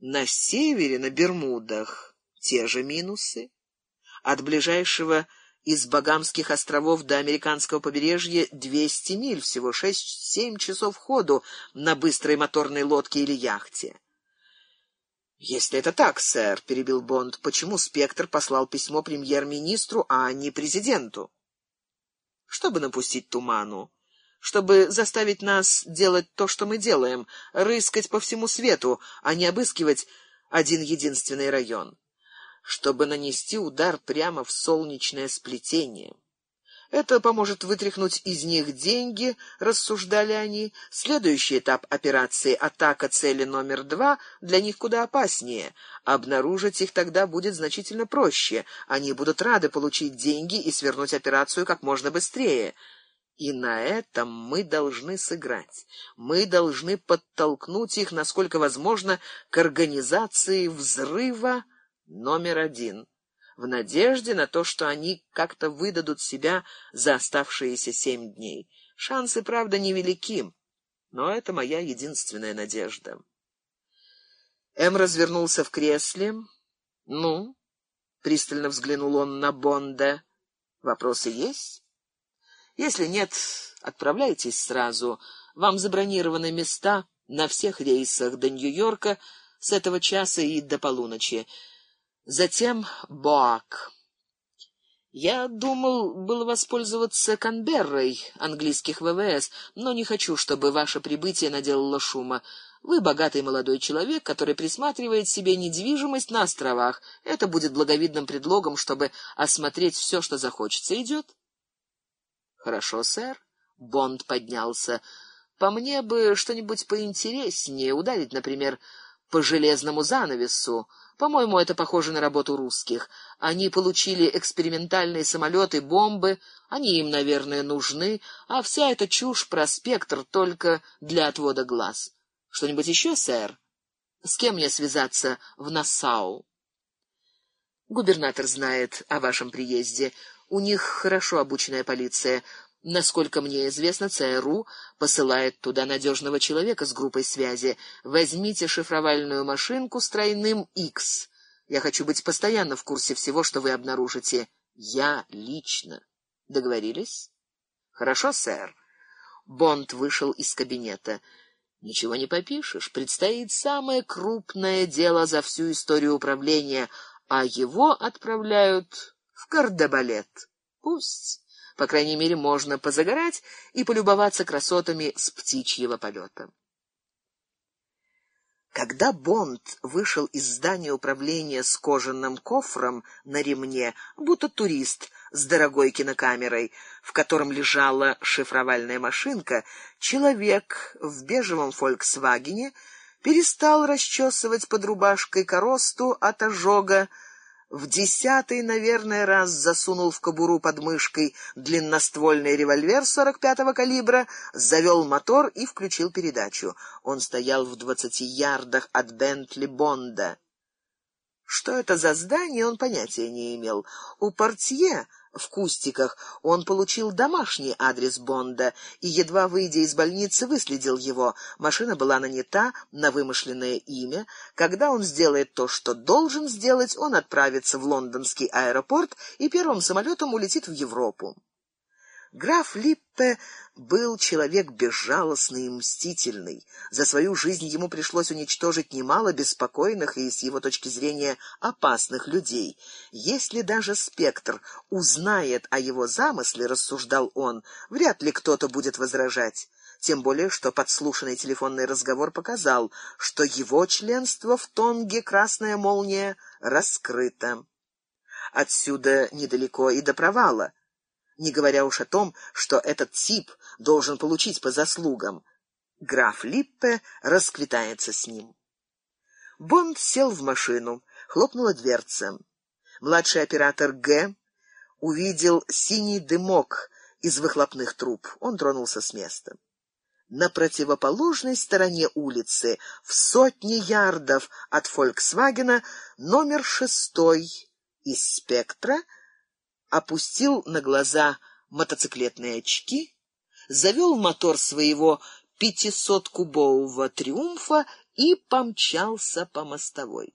На севере, на Бермудах, те же минусы. От ближайшего из Багамских островов до американского побережья 200 миль, всего 6-7 часов ходу на быстрой моторной лодке или яхте. Если это так, сэр, перебил Бонд, почему Спектр послал письмо премьер-министру, а не президенту? Чтобы напустить туману, чтобы заставить нас делать то, что мы делаем, рыскать по всему свету, а не обыскивать один единственный район чтобы нанести удар прямо в солнечное сплетение. Это поможет вытряхнуть из них деньги, рассуждали они. Следующий этап операции атака цели номер два для них куда опаснее. Обнаружить их тогда будет значительно проще. Они будут рады получить деньги и свернуть операцию как можно быстрее. И на этом мы должны сыграть. Мы должны подтолкнуть их, насколько возможно, к организации взрыва номер один, в надежде на то, что они как-то выдадут себя за оставшиеся семь дней. Шансы, правда, невелики, но это моя единственная надежда. Эм развернулся в кресле. «Ну?» — пристально взглянул он на Бонда. «Вопросы есть?» «Если нет, отправляйтесь сразу. Вам забронированы места на всех рейсах до Нью-Йорка с этого часа и до полуночи. Затем Боак. Я думал было воспользоваться Канберрой английских ВВС, но не хочу, чтобы ваше прибытие наделало шума. Вы богатый молодой человек, который присматривает себе недвижимость на островах. Это будет благовидным предлогом, чтобы осмотреть все, что захочется. Идет? Хорошо, сэр. Бонд поднялся. По мне бы что-нибудь поинтереснее ударить, например, по железному занавесу. По-моему, это похоже на работу русских. Они получили экспериментальные самолеты, бомбы, они им, наверное, нужны, а вся эта чушь про спектр только для отвода глаз. Что-нибудь еще, сэр? С кем мне связаться в Нассау? Губернатор знает о вашем приезде. У них хорошо обученная полиция. Насколько мне известно, ЦРУ посылает туда надежного человека с группой связи. Возьмите шифровальную машинку с тройным X. Я хочу быть постоянно в курсе всего, что вы обнаружите. Я лично. Договорились? Хорошо, сэр. Бонд вышел из кабинета. Ничего не попишешь. Предстоит самое крупное дело за всю историю управления, а его отправляют в Кардебалет. Пусть по крайней мере, можно позагорать и полюбоваться красотами с птичьего полета. Когда Бонд вышел из здания управления с кожаным кофром на ремне, будто турист с дорогой кинокамерой, в котором лежала шифровальная машинка, человек в бежевом «Фольксвагене» перестал расчесывать под рубашкой коросту от ожога, в десятый, наверное, раз засунул в кобуру под мышкой длинноствольный револьвер 45-го калибра, завел мотор и включил передачу. Он стоял в двадцати ярдах от Бентли Бонда. Что это за здание, он понятия не имел. У портье в кустиках он получил домашний адрес Бонда и, едва выйдя из больницы, выследил его. Машина была нанята на вымышленное имя. Когда он сделает то, что должен сделать, он отправится в лондонский аэропорт и первым самолетом улетит в Европу. Граф Липпе был человек безжалостный и мстительный. За свою жизнь ему пришлось уничтожить немало беспокойных и, с его точки зрения, опасных людей. Если даже спектр узнает о его замысле, рассуждал он, вряд ли кто-то будет возражать. Тем более, что подслушанный телефонный разговор показал, что его членство в Тонге Красная молния раскрыто. Отсюда недалеко и до провала не говоря уж о том, что этот тип должен получить по заслугам. Граф Липпе расквитается с ним. Бонд сел в машину, хлопнула дверца. Младший оператор Г увидел синий дымок из выхлопных труб. Он тронулся с места. На противоположной стороне улицы, в сотне ярдов от Фольксвагена, номер шестой из «Спектра» опустил на глаза мотоциклетные очки, завел мотор своего пятисоткубового «Триумфа» и помчался по мостовой.